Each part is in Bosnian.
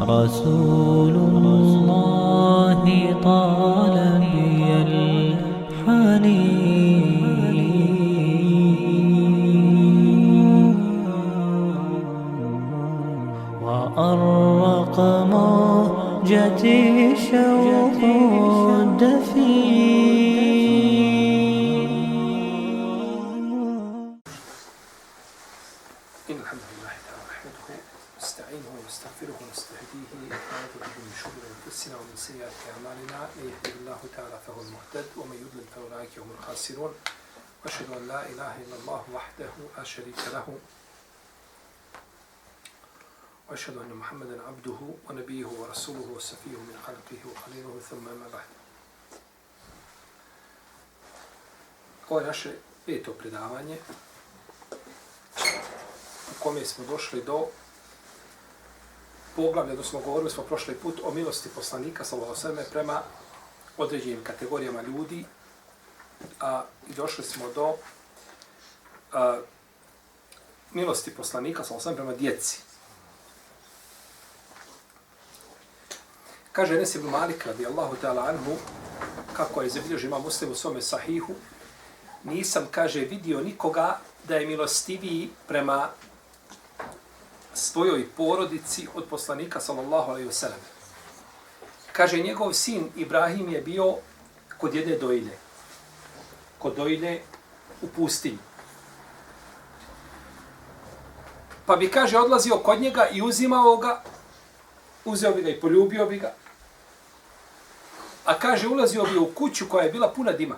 رسول الله طال بي الحنين. وأرق موجتي شوق وأشهد أن محمدا عبده ونبيه ورسوله وصفيه من خلقه وخليله ثم أما بعد Ovo je naše peto predavanje u kome smo došli do poglavlja, da smo govorili smo prošli put o milosti poslanika sallallahu prema određenim kategorijama ljudi a, i došli smo do a, milosti poslanika sallallahu prema djeci. Kaže Enes ibn Malik radijallahu ta'ala anhu kako je zabilježio ima muslim u svome sahihu nisam, kaže, vidio nikoga da je milostiviji prema svojoj porodici od poslanika, sallallahu alaihi wasallam. Kaže, njegov sin Ibrahim je bio kod jedne dojlje. Kod dojlje u pustinji. Pa bi, kaže, odlazio kod njega i uzimao ga, uzeo bi ga i poljubio bi ga. A kaže, ulazio bi u kuću koja je bila puna dima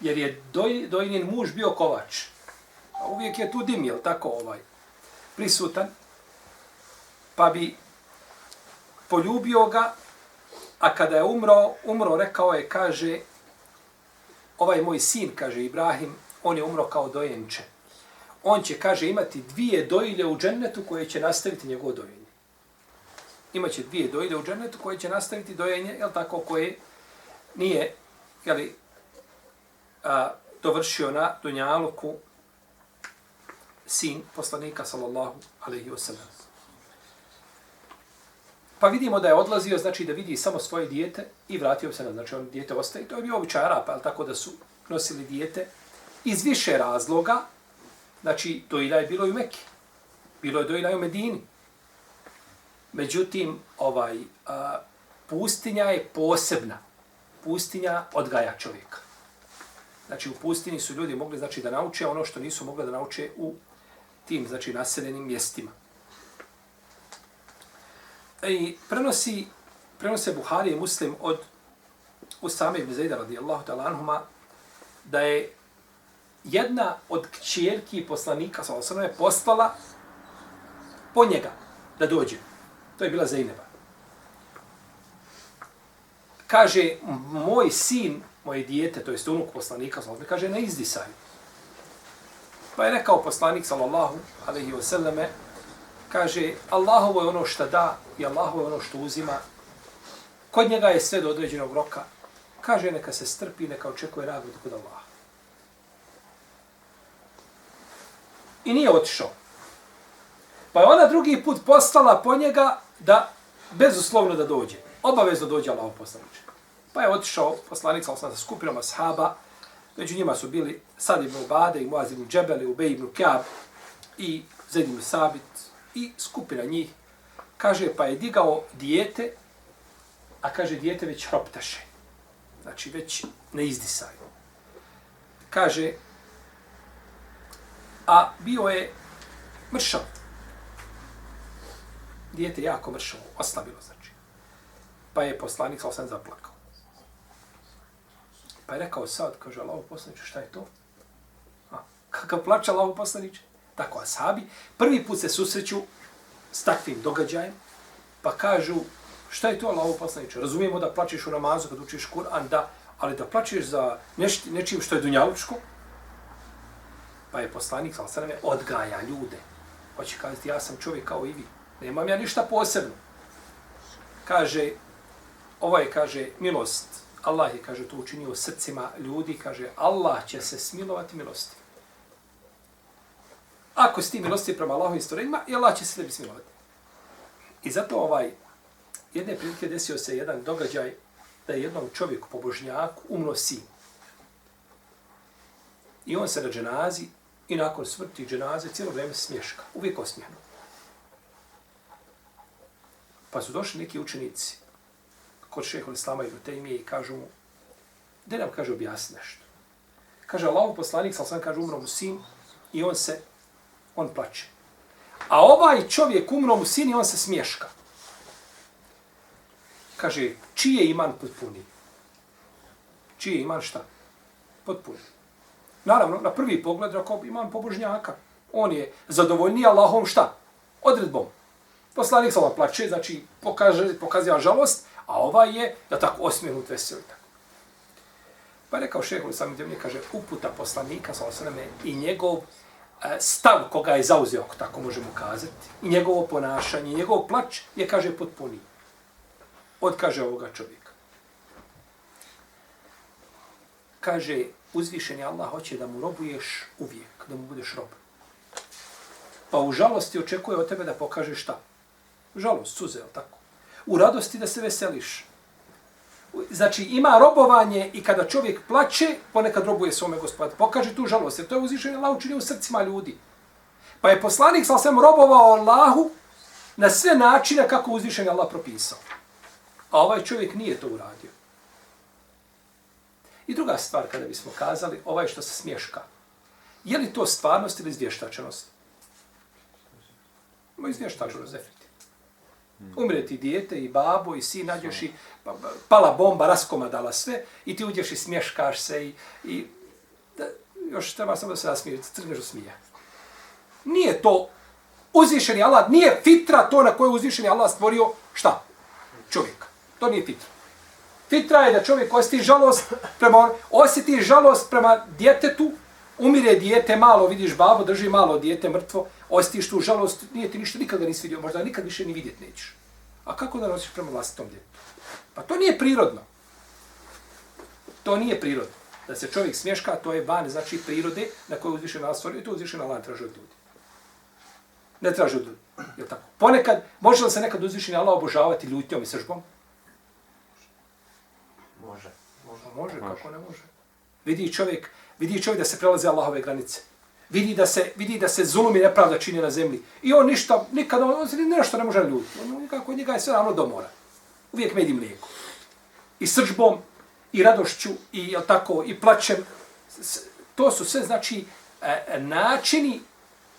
jer je doj, dojnin muž bio kovač. A uvijek je tu dim, jel tako ovaj, prisutan. Pa bi poljubio ga, a kada je umro, umro rekao je, kaže, ovaj moj sin, kaže Ibrahim, on je umro kao dojenče. On će, kaže, imati dvije dojilje u džennetu koje će nastaviti njegovo dojenje. Imaće dvije dojde u džennetu koje će nastaviti dojenje, jel tako, koje nije, jel, a, dovršio na Dunjaluku sin poslanika sallallahu alaihi wasallam. Pa vidimo da je odlazio, znači da vidi samo svoje dijete i vratio se na, znači on dijete ostaje. To je bio običaj Arapa, ali tako da su nosili dijete iz više razloga, znači dojilja je bilo i u Mekke, bilo je dojilja i u Medini. Međutim, ovaj, a, pustinja je posebna. Pustinja odgaja čovjeka. Znači u pustini su ljudi mogli znači da nauče ono što nisu mogli da nauče u tim znači naseljenim mjestima. E, I prenosi prenose Buhari i Muslim od Usame ibn Zaida radijallahu ta'ala anhuma da je jedna od kćerki poslanika sa je poslala po njega da dođe. To je bila Zaineba. Kaže, moj sin moje dijete, to jest unuk poslanika, sallallahu kaže, ne izdisaj. Pa je rekao poslanik, sallallahu alaihi wa sallame, kaže, Allahovo je ono što da i Allahovo je ono što uzima. Kod njega je sve do određenog roka. Kaže, neka se strpi, neka očekuje nagradu kod Allaha. I nije otišao. Pa je ona drugi put postala po njega da bezuslovno da dođe. Obavezno dođe Allahov poslaniče. Pa je otišao poslanik sa sa skupinom ashaba. Među njima su bili Sad ibn Ubade i Muaz ibn Džebel i Ubej ibn Kjab i Zed ibn Sabit i skupina njih. Kaže, pa je digao dijete, a kaže, dijete već roptaše. Znači, već ne izdisaju. Kaže, a bio je mršav. Dijete jako mršavo, oslabilo, znači. Pa je poslanik sa osam zaplakao. Pa je rekao sad, kaže Allaho poslaniče, šta je to? A, kakav plaća Allaho poslaniče? Tako, ashabi, prvi put se susreću s takvim događajem, pa kažu, šta je to Allaho poslaniče? Razumijemo da plaćeš u namazu kad učiš Kur'an, da, ali da plaćeš za neš, nečim što je dunjalučko, pa je poslanik, sal sveme, odgaja ljude. Hoće kazati, ja sam čovjek kao i vi. Nemam ja ništa posebno. Kaže, ovo je, kaže, milost Allah je, kaže, to učinio srcima ljudi, kaže, Allah će se smilovati milosti. Ako si ti milosti prema Allahovim stvorenjima, i Allah će se tebi smilovati. I zato ovaj, jedne prilike desio se jedan događaj da je jednom čovjeku, pobožnjaku, umro sin. I on se na dženazi i nakon smrti dženaze cijelo vrijeme smješka. Uvijek osmijeno. Pa su došli neki učenici kod šeho Islama i Rutejmije i kažu mu, gdje nam kaže objasni nešto. Kaže, Allahov poslanik, sal sam kaže, umro mu sin i on se, on plače. A ovaj čovjek umro mu sin i on se smješka. Kaže, čiji je iman potpuni? Čiji je iman šta? Potpuni. Naravno, na prvi pogled, ako iman pobožnjaka. On je zadovoljniji Allahom šta? Odredbom. Poslanik sa plače, znači pokaže, pokazuje žalost, a ova je, da tako, osmijenut veseli. Tako. Pa rekao šehol sam gdje mi kaže, uputa poslanika sa osvrame i njegov e, stav koga je zauzeo, ako tako možemo kazati, i njegovo ponašanje, i njegov plač je, kaže, potpuni. Od, kaže, ovoga čovjeka. Kaže, uzvišeni Allah hoće da mu robuješ uvijek, da mu budeš rob. Pa u žalosti očekuje od tebe da pokažeš šta? Žalost, suze, tako? U radosti da se veseliš. Znači, ima robovanje i kada čovjek plaće, ponekad robuje svome gospoda. Pokaže tu žalost, jer to je uzvišenje Allah učinio u srcima ljudi. Pa je poslanik sa svem robovao Allahu na sve načine kako uzvišenje Allah propisao. A ovaj čovjek nije to uradio. I druga stvar, kada bismo kazali, ovaj što se smješka. Je li to stvarnost ili izvještačenost? Ima izvještačenost, definitivno. Umre ti dijete i babo i sin, nađeš i pa, pa, pala bomba, raskomadala sve i ti uđeš i smješkaš se i, i da, još treba samo da se nasmije, crneš smije. Nije to uzvišeni Allah, nije fitra to na koje uzvišeni Allah stvorio šta? Čovjek. To nije fitra. Fitra je da čovjek osjeti žalost prema, osjeti žalost prema djetetu, umire dijete malo, vidiš babo, drži malo dijete mrtvo, osjetiš tu žalost, nije ti ništa, nikada nisi vidio, možda nikad više ni vidjet nećeš. A kako da nosiš prema vlastitom djetetu? Pa to nije prirodno. To nije prirodno. Da se čovjek smješka, to je van, znači prirode na kojoj uzviše na stvorio i to uzviše na lan traži od ljudi. Ne traži od ljudi. Je tako? Ponekad, može li se nekad uzviše na Allah obožavati ljutnjom i sržbom? Može. Može, može, kako ne može. Vidi čovjek, vidi čovjek da se prelaze Allahove granice. Vidi da se vidi da se zulum i nepravda čini na zemlji. I on ništa, nikada, on se nešto ne može ljutiti. On nikako njega je sve ravno do mora. Uvijek med i mlijeko. I srđbom, i radošću, i jel tako, i plaćem. To su sve, znači, e, načini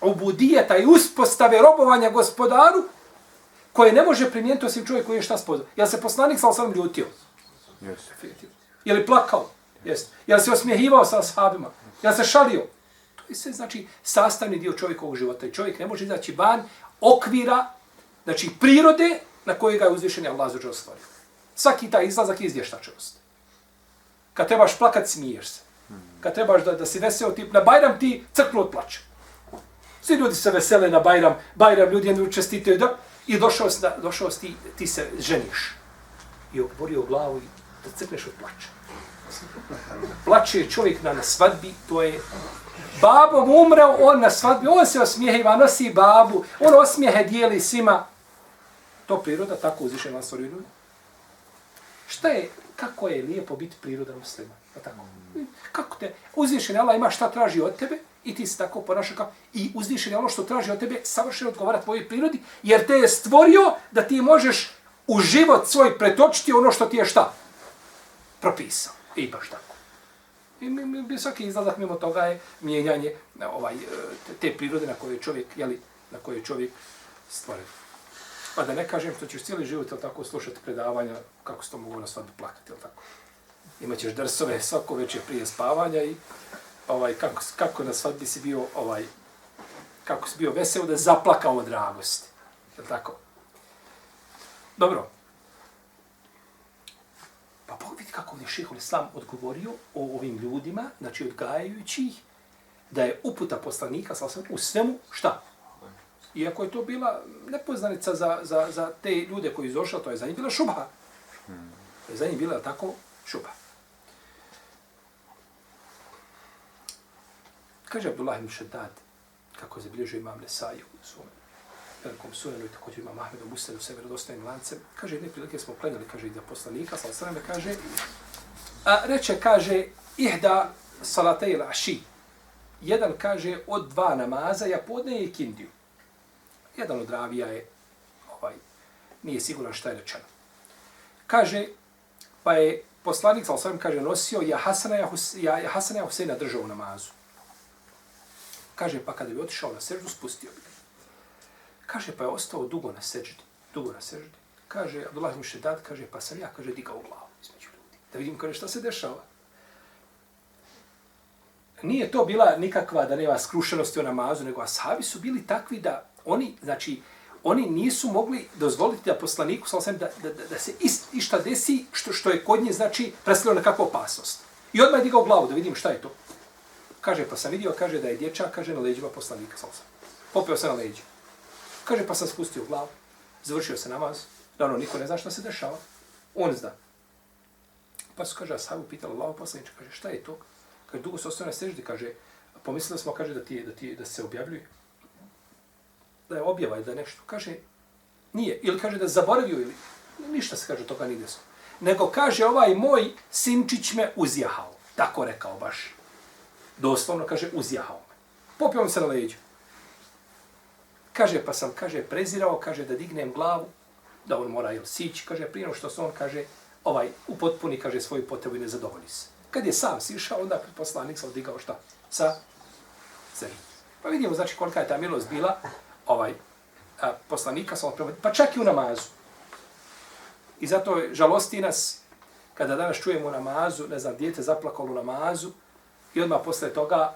obudijeta i uspostave robovanja gospodaru koje ne može primijeniti osim čovjek koji je šta spoznao. Jel se poslanik sa osam ljutio? Yes. Je li plakao? Jeste. Je li se osmijehivao sa ashabima? Je li se šalio? To sve znači sastavni dio čovjekovog života. I čovjek ne može izaći van okvira, znači prirode na koje ga je uzvišen Allah za stvorio. Svaki taj izlazak je izvještačenost. Kad trebaš plakat, smiješ se. Kad trebaš da, da si veseo, ti, na Bajram ti crknu od plaća. Svi ljudi se vesele na Bajram, Bajram ljudi jednu čestitaju da, i došao, si, došao si, ti, ti se ženiš. I oborio glavu i da crkneš od plaća. Plače čovjek na, na svadbi, to je Babom umrao, umreo, on na svadbi, on se osmijehiva, nosi babu, on osmijehe dijeli svima. To priroda tako uzviše nas stvorio. Šta je, kako je lijepo biti priroda muslima? Pa tako. Kako te, uzvišen Allah ima šta traži od tebe i ti se tako ponaša kao, i uzvišen ono što traži od tebe savršeno odgovara tvojoj prirodi, jer te je stvorio da ti možeš u život svoj pretočiti ono što ti je šta? Propisao. I baš tako. I mi, mi, mi, svaki izlazak mimo toga je mijenjanje e, ovaj, e, te, prirode na koje čovjek, jeli, na koje čovjek stvoren. Pa da ne kažem što ćeš cijeli život jel tako slušati predavanja kako se to mogu na svadbu plakati, jel tako. Imaćeš drsove svako večer prije spavanja i ovaj, kako, kako na svadbi si bio ovaj, kako si bio veseo da zaplakao od radosti. Jel tako? Dobro. Pa pogledajte kako je šehol Islam odgovorio o ovim ljudima, znači odgajajući ih, da je uputa poslanika sa u svemu šta? Iako je to bila nepoznanica za, za, za te ljude koji izošla, to je za njih bila šuba. To je za njih bila tako šuba. Kaže Abdullah ibn Shaddad, kako je zabilježio imam Nesaju u svome velikom sunenu i također ima Mahmedu Musenu sa vjerodostojnim lancem. Kaže, jedne prilike smo klanjali, kaže, i da poslanika, sa osrame, kaže, a reče, kaže, ihda salatej laši. Jedan kaže od dva namaza, ja podne i kindiju. Jedan od ravija je, ovaj, nije siguran šta je rečeno. Kaže, pa je poslanik, sa osrame, kaže, nosio, ja Hasana, ja, Hus, ja, ja Hasana, ja Huseina držao u namazu. Kaže, pa kada bi otišao na seždu, spustio bi. Kaže, pa je ostao dugo na seždi. Dugo na seždi. Kaže, Abdullah ibn Šedad, kaže, pa sam ja, kaže, digao glavu između ljudi. Da vidim, kaže, šta se dešava. Nije to bila nikakva da nema skrušenosti o namazu, nego ashabi su bili takvi da oni, znači, oni nisu mogli dozvoliti da poslaniku, da, da, da, da se ist, išta desi što, što je kod nje, znači, predstavljeno na kakvu opasnost. I odmah je digao glavu da vidim šta je to. Kaže, pa sam vidio, kaže da je dječak, kaže na leđima poslanika, sam sam. Popeo se na leđima. Kaže, pa sam spustio glavu, završio se namaz, da ono, niko ne zna šta se dešava. On zna. Pa su, kaže, Asabu pitala Allah poslaniče, kaže, šta je to? Kaže, dugo se ostavio na seždi, kaže, pomislili smo, kaže, da ti, da ti da se objavljuje. Da je objava, da je nešto. Kaže, nije. Ili kaže da zaboravio, ili ništa se kaže toga nije su. Nego kaže, ovaj moj sinčić me uzjahao. Tako rekao baš. Doslovno kaže, uzjahao me. Popio se na leđu. Kaže, pa sam, kaže, prezirao, kaže, da dignem glavu, da on mora jel, sići, kaže, prije što se on, kaže, ovaj, upotpuni, kaže, svoju potrebu i ne zadovolji se. Kad je sam sišao, onda poslanik se digao šta? Sa zemlji. Pa vidimo, znači, kolika je ta milost bila, ovaj, a, poslanika sa prema, pa čak i u namazu. I zato žalosti nas, kada danas čujemo u namazu, ne znam, dijete zaplakalo u namazu, i odmah posle toga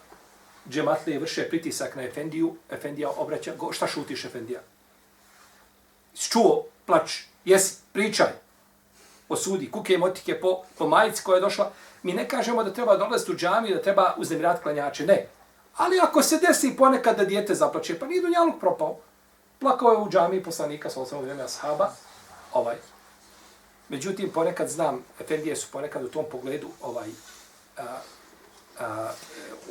džematlije vrše pritisak na Efendiju, Efendija obraća, go, šta šutiš Efendija? Čuo, plač, jesi, pričaj, osudi, kuke motike po, po majici koja je došla. Mi ne kažemo da treba dolaziti u džamiju, da treba uznemirat klanjače, ne. Ali ako se desi ponekad da dijete zaplače, pa nije Dunjaluk propao. Plakao je u džamiji poslanika, sa osnovu vremena sahaba, ovaj. Međutim, ponekad znam, Efendije su ponekad u tom pogledu ovaj, a, a,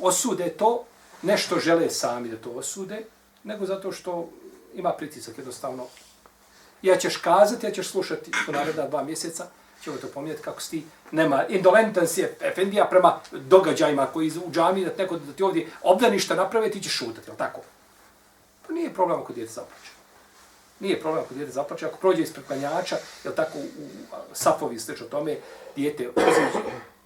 osude to, nešto žele sami da to osude, nego zato što ima pritisak jednostavno. Ja ćeš kazati, ja ćeš slušati u naredna dva mjeseca, ćemo to pomijeti kako si nema, indolentan si je Efendija prema događajima koji u džami, da, neko, da ti ovdje obdaništa naprave, ti ćeš šutati, je tako? Pa nije problem ako djete zaplače. Nije problem ako djete zaplače, ako prođe ispred klanjača, je tako u, u safovi slično tome, djete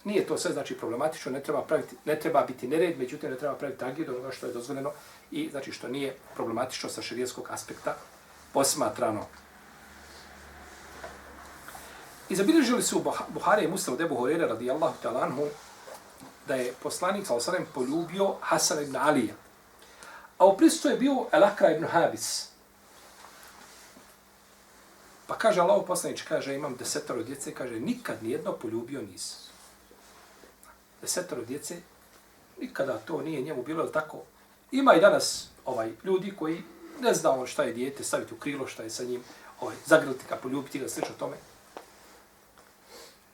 Nije to sve znači problematično, ne treba praviti, ne treba biti nered, međutim ne treba praviti tragediju onoga što je dozvoljeno i znači što nije problematično sa šerijskog aspekta posmatrano. I zabilježili su Buhari i Muslim od Ebu Horeira radijallahu talanhu da je poslanik sa osanem poljubio Hasan ibn Alija. A u pristu je bio Elakra ibn Habis. Pa kaže Allah poslanič, kaže imam desetaro djece, kaže nikad nijedno poljubio nisam desetoro djece, nikada to nije njemu bilo tako. Ima i danas ovaj ljudi koji ne zna on šta je dijete, staviti u krilo, šta je sa njim, ovaj, zagrliti ga, poljubiti ga, slično tome.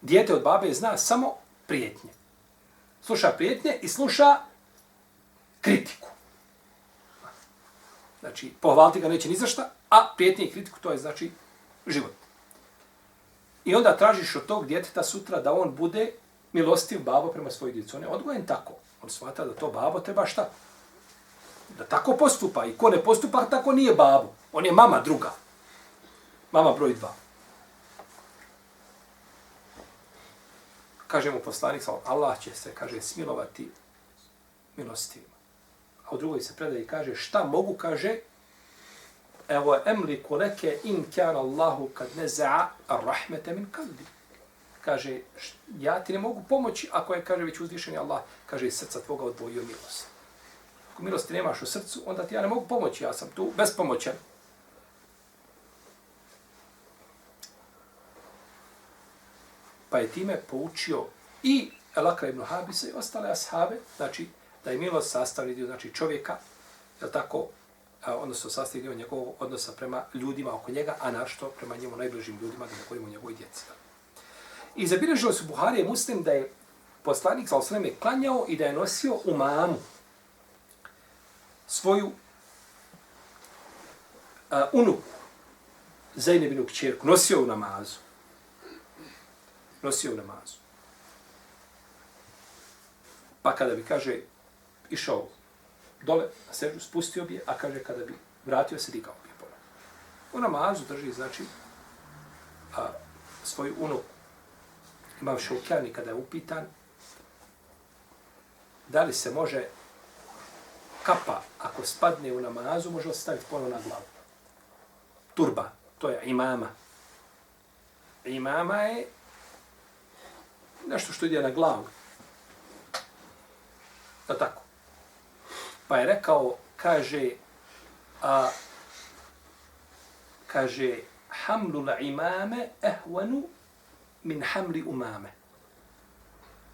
Dijete od babe zna samo prijetnje. Sluša prijetnje i sluša kritiku. Znači, pohvaliti ga neće ni za šta, a prijetnje i kritiku to je znači život. I onda tražiš od tog djeteta sutra da on bude milostiv babo prema svojoj djeci. On je odgojen tako. On shvata da to babo treba šta? Da tako postupa. I ko ne postupa, tako nije babo. On je mama druga. Mama broj dva. Kaže mu poslanik, Allah će se, kaže, smilovati milostivima. A u drugoj se predaji kaže, šta mogu, kaže, evo emli leke in kjan Allahu kad neza'a ar-rahmete min kalbi kaže, ja ti ne mogu pomoći ako je, kaže, već uzvišen Allah, kaže, iz srca tvoga odvojio milost. Ako milosti nemaš u srcu, onda ti ja ne mogu pomoći, ja sam tu bespomoćan. Pa je time poučio i Elakra ibn Habisa i ostale ashabe, znači, da je milost sastavni dio, znači, čovjeka, je tako, odnosno sastavni dio njegovog odnosa prema ljudima oko njega, a našto prema njemu najbližim ljudima, da ne govorimo o njegovoj djeci. I zabilježili su Buhari i Muslim da je poslanik sa osreme klanjao i da je nosio u mamu svoju a, unuku, Zainebinu kćerku nosio u namazu. Nosio u namazu. Pa kada bi, kaže, išao dole na sežu, spustio bi je, a kaže, kada bi vratio se, digao bi je ponovno. U namazu drži, znači, a, svoju unuku. Imam šaukjani kada je upitan, da li se može kapa, ako spadne u namazu, može staviti ponovno na glavu. Turba, to je imama. Imama je nešto što ide na glavu. Da tako. Pa je rekao, kaže, a, kaže, hamlu la imame ehvanu min hamri umame.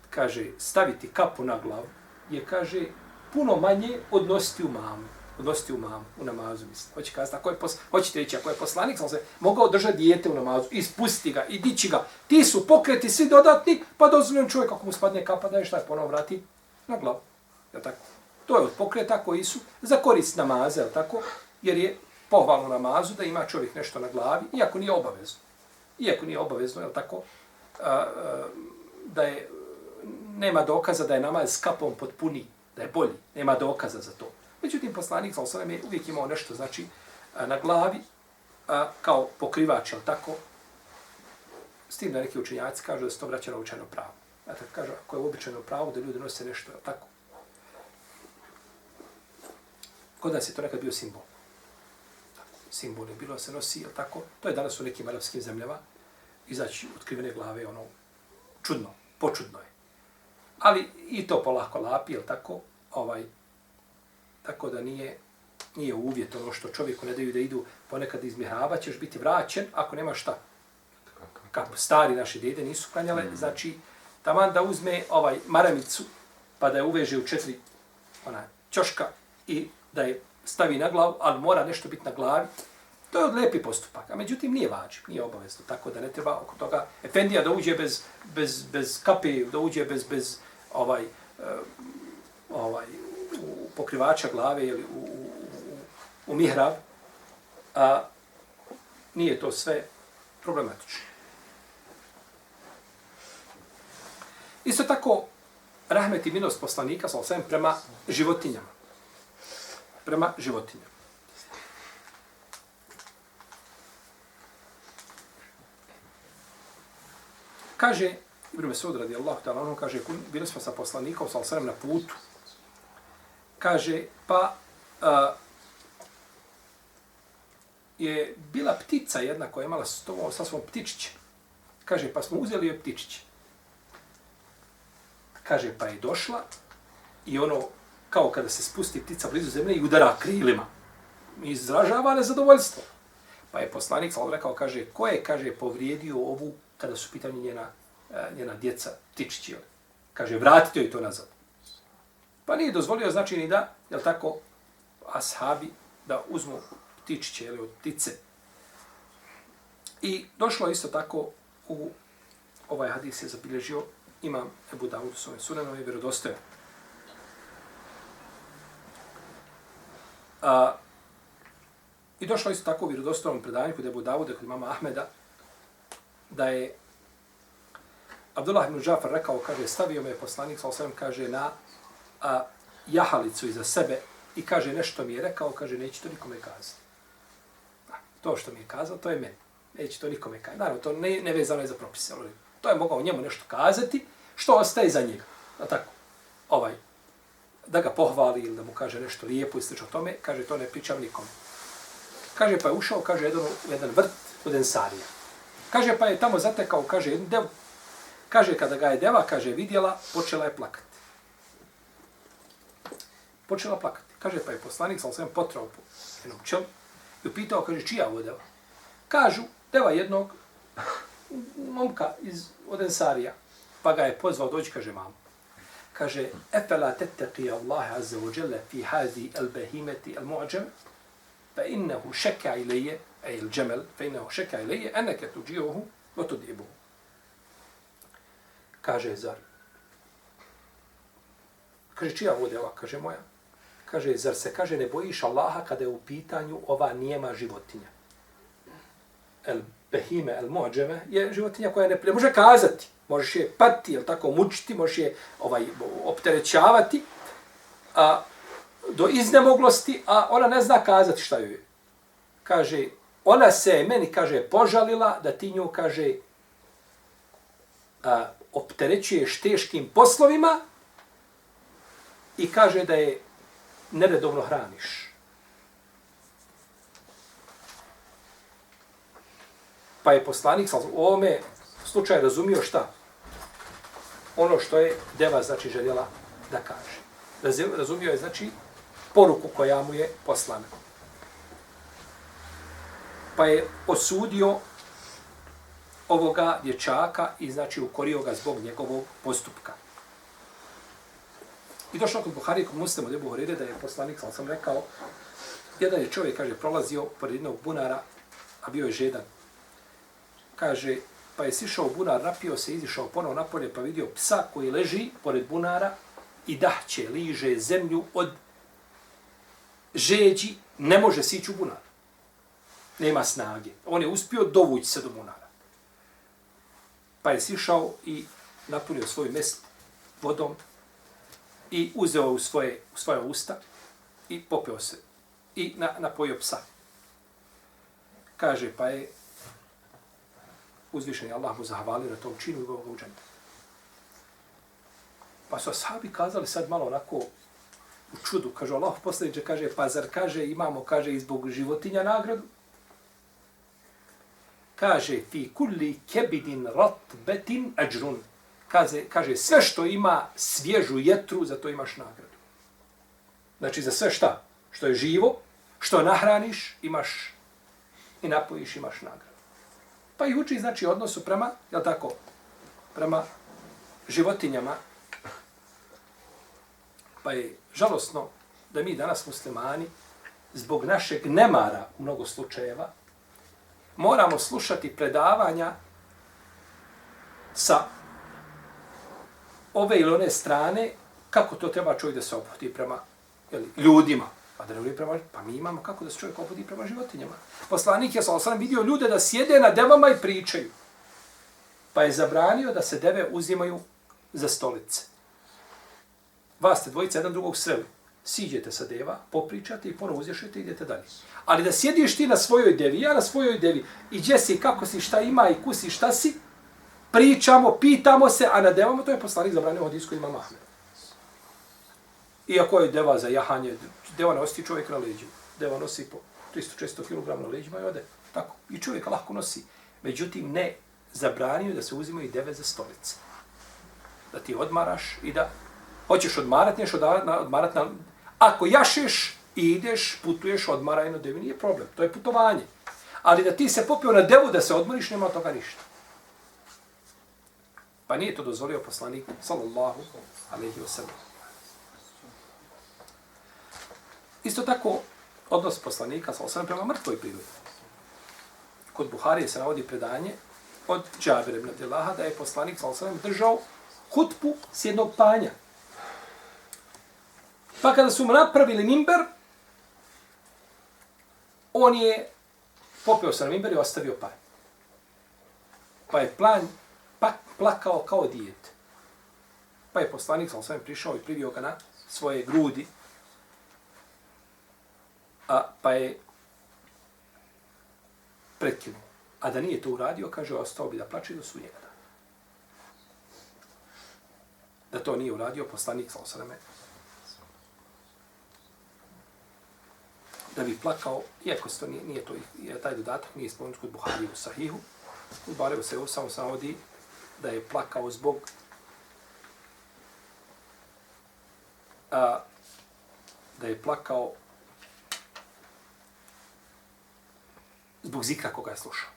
Kaže, staviti kapu na glavu je, kaže, puno manje odnositi u mamu. Odnositi u mamu, u namazu, mislim. Hoće kazati, ako je pos, hoćete reći, ako je poslanik, sam se mogao držati dijete u namazu, ispustiti ga i dići ga. Ti su pokreti svi dodatni, pa dozvoljeno čovjek ako mu spadne kapa, da je šta je ponovo vrati na glavu. Je tako? To je od pokreta koji su za korist namaza, je tako? Jer je pohvalno namazu da ima čovjek nešto na glavi, iako nije obavezno. Iako nije obavezno, je tako? A, a, da je, nema dokaza da je namaz s kapom potpuni, da je bolji. Nema dokaza za to. Međutim, poslanik sa osanem je uvijek imao nešto, znači, a, na glavi, a, kao pokrivač, je tako? S tim da neki učenjaci kažu da se to vraća na učeno pravo. Znate, kažu, ako je običajno pravo da ljudi nose nešto, je tako? Kod nas je to nekad bio simbol. Simbol je bilo se nosi, je tako? To je danas u nekim arabskim zemljama. Izaći otkrivene glave, ono, čudno, počudno je. Ali i to polako lapi, je tako? Ovaj, tako da nije, nije uvjet ono što čovjeku ne daju da idu ponekad iz mihraba, ćeš biti vraćen ako nema šta. Kako stari naši dede nisu klanjale, mm. znači taman da uzme ovaj maramicu pa da je uveže u četiri ona ćoška i da je stavi na glavu, ali mora nešto biti na glavi. To je od lepi postupak. A međutim, nije vađiv, nije obavezno. Tako da ne treba oko toga Efendija da uđe bez, bez, bez kape, da uđe bez, bez ovaj, uh, ovaj, u pokrivača glave ili u, u, u, u mihrab. A nije to sve problematično. Isto tako, rahmet i milost poslanika, sa prema životinjama prema životinjama. Kaže, Ibn Mesud radi Allah, ta'ala, on kaže, bili smo sa poslanikom, sa osrem na putu. Kaže, pa a, je bila ptica jedna koja je imala stovo sa svom ptičićem. Kaže, pa smo uzeli joj ptičiće. Kaže, pa je došla i ono kao kada se spusti ptica blizu zemlje i udara krilima. I izražava nezadovoljstvo. Pa je poslanik sallam rekao, kaže, ko je, kaže, povrijedio ovu kada su pitanje njena, e, njena djeca, ptičići. Kaže, vratite joj to nazad. Pa nije dozvolio, znači, ni da, jel tako, ashabi da uzmu ptičiće ili od ptice. I došlo isto tako u ovaj hadis je zabilježio imam Ebu Dawud u svojom sunanu i vjerodostojan. A, I došlo isto tako u vjerodostavnom predanju kod Ebu Davuda, kod mama Ahmeda, da je Abdullah ibn Džafar rekao, kaže, stavio me poslanik, sa osvijem, kaže, na a, jahalicu iza sebe i kaže, nešto mi je rekao, kaže, neće to nikome kazati. To što mi je kazao, to je meni. Neće to nikome kazati. Naravno, to ne, ne vezano je za propise. To je mogao njemu nešto kazati, što ostaje za njega. A tako? Ovaj, da ga pohvali ili da mu kaže nešto lijepo i sl. tome, kaže to ne pričam nikome. Kaže pa je ušao, kaže jedan, jedan vrt od Ensarija. Kaže pa je tamo zatekao, kaže jednu dev. Kaže kada ga je deva, kaže vidjela, počela je plakati. Počela plakati. Kaže pa je poslanik, sam sam potrao po jednom čelu i upitao, kaže čija ovo deva? Kažu, deva jednog momka iz Odensarija. Pa ga je pozvao doći, kaže mamo kaže efela tettaqi Allah azza wa jalla fi hadi al-bahimati al-mu'jam fa innahu shakka ilayya ay al-jamal fa innahu shakka ilayya annaka tujihu wa tud'ibuhu kaže zar kaže čija vode ova kaže moja Kaže, zar se, kaže, ne bojiš Allaha kada je u pitanju ova nijema životinja? El behime, el mođeme, je životinja koja ne, ne može kazati. Možeš je pati, jel tako, mučiti, možeš je ovaj, opterećavati a, do iznemoglosti, a ona ne zna kazati šta joj je. Kaže, ona se meni, kaže, požalila da ti nju, kaže, a, opterećuješ teškim poslovima i kaže da je neredovno hraniš. Pa je poslanik u ovome slučaju razumio šta? Ono što je deva znači željela da kaže. Razumio je znači poruku koja mu je poslana. Pa je osudio ovoga dječaka i znači ukorio ga zbog njegovog postupka. I došao kod Buhari, kod muslima, gdje Buhari, da je poslanik, sam rekao, jedan je čovjek, kaže, prolazio pored jednog bunara, a bio je žedan. Kaže, pa je sišao u bunar, napio se, izišao ponovo napolje, pa vidio psa koji leži pored bunara i dahće, liže zemlju od žeđi, ne može sići u bunar. Nema snage. On je uspio dovući se do bunara. Pa je sišao i napunio svoj mest vodom i uzeo u svoje, u svoje usta i popeo se i na, napojio psa. Kaže, pa je uzvišeni Allah mu zahvalio na tom činu i ga u Pa su ashabi kazali sad malo onako u čudu, kaže Allah posljedniče, kaže, pa zar kaže, imamo, kaže, i zbog životinja nagradu? Kaže, fi kulli kebidin ratbetin ajrun. Kaže, kaže, sve što ima svježu jetru, za to imaš nagradu. Znači, za sve šta? Što je živo, što nahraniš, imaš i napojiš, imaš nagradu. Pa ih uči, znači, odnosu prema, jel tako, prema životinjama. Pa je žalosno da mi danas muslimani, zbog našeg nemara u mnogo slučajeva, moramo slušati predavanja sa ove ili one strane, kako to treba čovjek da se oputi prema jeli, ljudima. A da ne prema, pa mi imamo kako da se čovjek oputi prema životinjama. Poslanik je sa vidio ljude da sjede na devama i pričaju. Pa je zabranio da se deve uzimaju za stolice. Vas ste dvojice jedan drugog sreli. Siđete sa deva, popričate i ponovo uzješete i idete dalje. Ali da sjediš ti na svojoj devi, ja na svojoj devi, i gdje si, kako si, šta ima i kusi, šta si, pričamo, pitamo se, a na devama to je poslanik zabranio od isko ima Mahmed. Iako je deva za jahanje, deva nosi čovjek na leđima. Deva nosi po 300-400 kg na leđima i ode. Tako. I čovjek lahko nosi. Međutim, ne zabranio da se uzimaju deve za stolice. Da ti odmaraš i da hoćeš odmarati, neš odmarati na... Ako jašeš i ideš, putuješ, odmaraj na devi, nije problem. To je putovanje. Ali da ti se popio na devu da se odmoriš, nema toga ništa. Pa nije to dozvolio poslanik, sallallahu alaihi wa sallam. Isto tako, odnos poslanika, sa osam prema mrtvoj prirodi. Kod Buharije se navodi predanje od Džabir ibn Abdillaha da je poslanik, sa osam držao hutbu s jednog panja. Pa kada su mu napravili mimber, on je popeo se na mimber i ostavio panj. Pa je plan pa plakao kao dijete. Pa je poslanik sa osam prišao i privio ga na svoje grudi. A, pa je prekinuo. A da nije to uradio, kaže, ostao bi da plače do sudnjega dana. Da to nije uradio, poslanik sa osvijem da bi plakao, iako to nije, nije to, je taj dodatak nije spomenut kod Buhari u Sahihu, u Barevu se samo savodi da je plakao zbog a, da je plakao zbog zikra koga je slušao.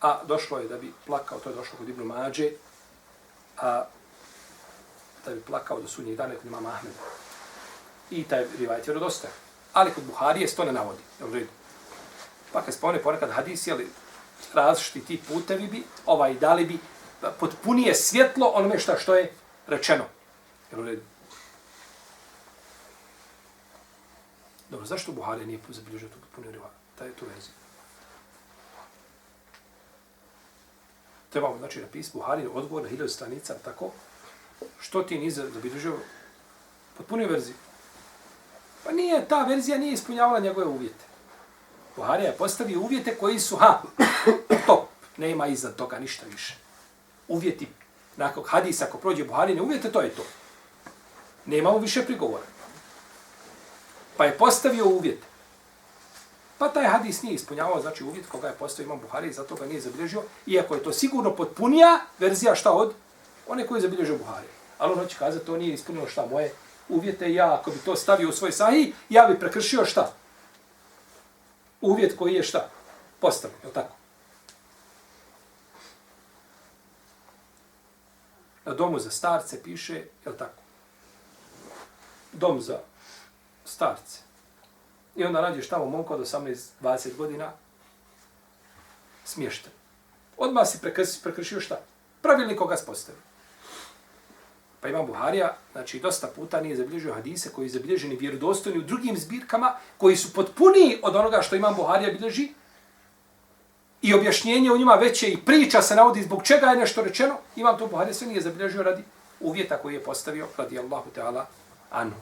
A došlo je da bi plakao, to je došlo kod Ibnu Mađe, a da bi plakao do sudnjih dana kod imama Ahmeda. I taj rivajt je rodostaje. Ali kod Buharije se to ne navodi. Jel redu? Pa kad spomne ponekad hadis, ali različiti ti putevi bi, ovaj, dali bi potpunije svjetlo onome šta što je rečeno. Jel redu? Dobro, zašto Buhari nije zabilježio tu potpuniju rivaj? Taj je tu verziju. Trebamo, znači, napisati Buhari odgovor na hiljadu stranica, tako, što ti nije zabilježio potpuni verziju? Pa nije, ta verzija nije ispunjavala njegove uvjete. Pa Buhari je postavio uvjete koji su, ha, top, nema iznad toga ništa više. Uvjeti, nakon hadisa, ako prođe Buharine uvjete, to je to. Nemamo više prigovora. Pa je postavio uvjete. Pa taj hadis nije ispunjavao, znači uvjet koga je postavio imam Buhari, zato ga nije zabilježio, iako je to sigurno potpunija verzija šta od one koje je zabilježio Buhari. Ali on hoće kazati, to nije ispunilo šta moje uvjete, ja ako bi to stavio u svoj sahih, ja bi prekršio šta? Uvjet koji je šta? Postavljen, je tako? Na domu za starce piše, je tako? Dom za starce. I onda nađeš tamo momka od 18-20 godina smješten. Odmah si prekršio, prekršio šta? Pravilnik koga spostavio. Pa Imam Buharija, znači dosta puta nije zabilježio hadise koji je zabilježeni vjerodostojni u drugim zbirkama, koji su potpuniji od onoga što imam Buharija bilježi, i objašnjenje u njima veće i priča se navodi zbog čega je nešto rečeno, imam to Buharija sve nije zabilježio radi uvjeta koji je postavio radi Allahu Teala Anu.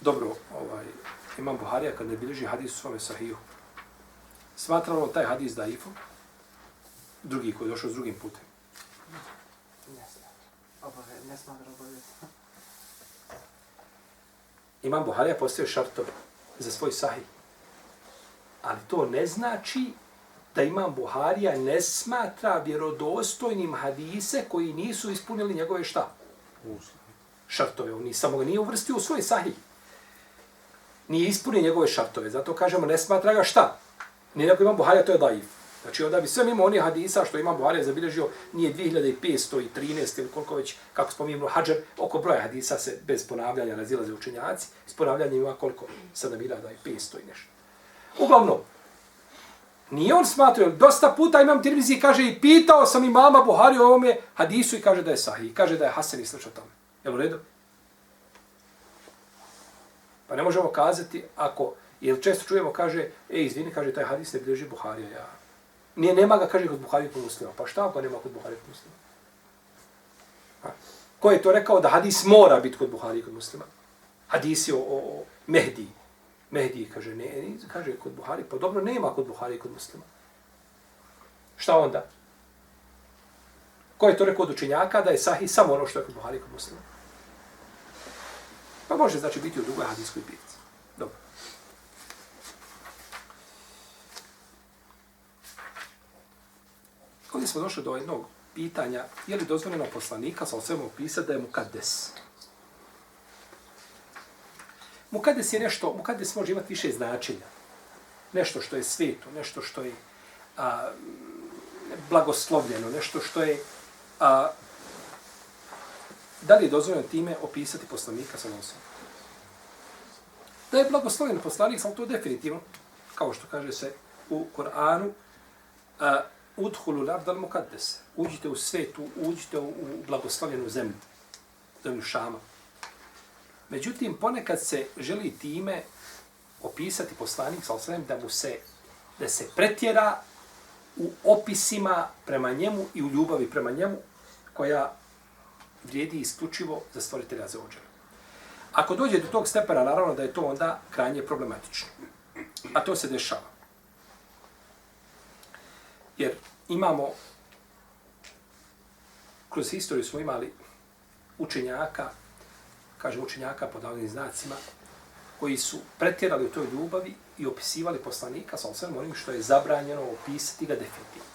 Dobro, ovaj, imam Buharija kad ne bilježi hadis u svome sahiju. Smatramo taj hadis daifom, drugi koji je došao s drugim putem. ne smatra obavezno. Imam Buharija postavio šartove za svoj sahih. Ali to ne znači da imam Buharija ne smatra vjerodostojnim hadise koji nisu ispunili njegove šta? Šartove. On samo ga nije uvrstio u svoj sahih. Nije ispunio njegove šartove. Zato kažemo ne smatra ga šta? Nije neko imam Buharija, to je daif. Znači onda bi sve mimo onih hadisa što imam Buharija zabilježio nije 2513 ili koliko već, kako spominjamo, hađer, oko broja hadisa se bez ponavljanja razilaze učenjaci. S ponavljanjem ima koliko? 7500 i nešto. Uglavnom, nije on smatrao, dosta puta imam Tirmizi kaže i pitao sam i mama Buhari o ovome hadisu i kaže da je sahih, kaže da je Hasan i slično tome. Je u redu? Pa ne možemo kazati ako, jer često čujemo, kaže, ej, izvini, kaže, taj hadis ne bilježi Buharija, ja. Nije, nema ga, kaže, kod Buharija kod muslima. Pa šta ako nema kod Buharija kod muslima? Ha? Ko je to rekao da hadis mora biti kod Buharija kod muslima? Hadis je o, o, o Mehdi. Mehdi kaže, ne, kaže kod Buhari, pa dobro, nema kod Buhari kod muslima. Šta onda? Ko je to rekao od učenjaka da je sahi samo ono što je kod Buhari kod muslima? Pa može znači biti u drugoj hadijskoj pijici. Dobro. Ovdje smo došli do jednog pitanja, je li dozvoljeno poslanika sa osvijem opisati da je mukaddes? Mukaddes je nešto, mukaddes može imati više značenja. Nešto što je sveto, nešto što je a, blagoslovljeno, nešto što je a, Da li je dozvoljeno time opisati poslanika sa nosom? Da je blagosloven poslanik, sam to definitivno, kao što kaže se u Koranu, uh, udhulu lardal mukaddes. Uđite u svetu, uđite u, u blagoslovljenu zemlju, zemlju Šama. Međutim, ponekad se želi time opisati poslanik sa osvijem da mu se, da se pretjera u opisima prema njemu i u ljubavi prema njemu, koja vrijedi isključivo za stvoritelja za ođer. Ako dođe do tog stepena, naravno da je to onda krajnje problematično. A to se dešava. Jer imamo, kroz historiju smo imali učenjaka, kažem učenjaka pod ovim znacima, koji su pretjerali u toj ljubavi i opisivali poslanika sa osvrem onim što je zabranjeno opisati ga definitivno.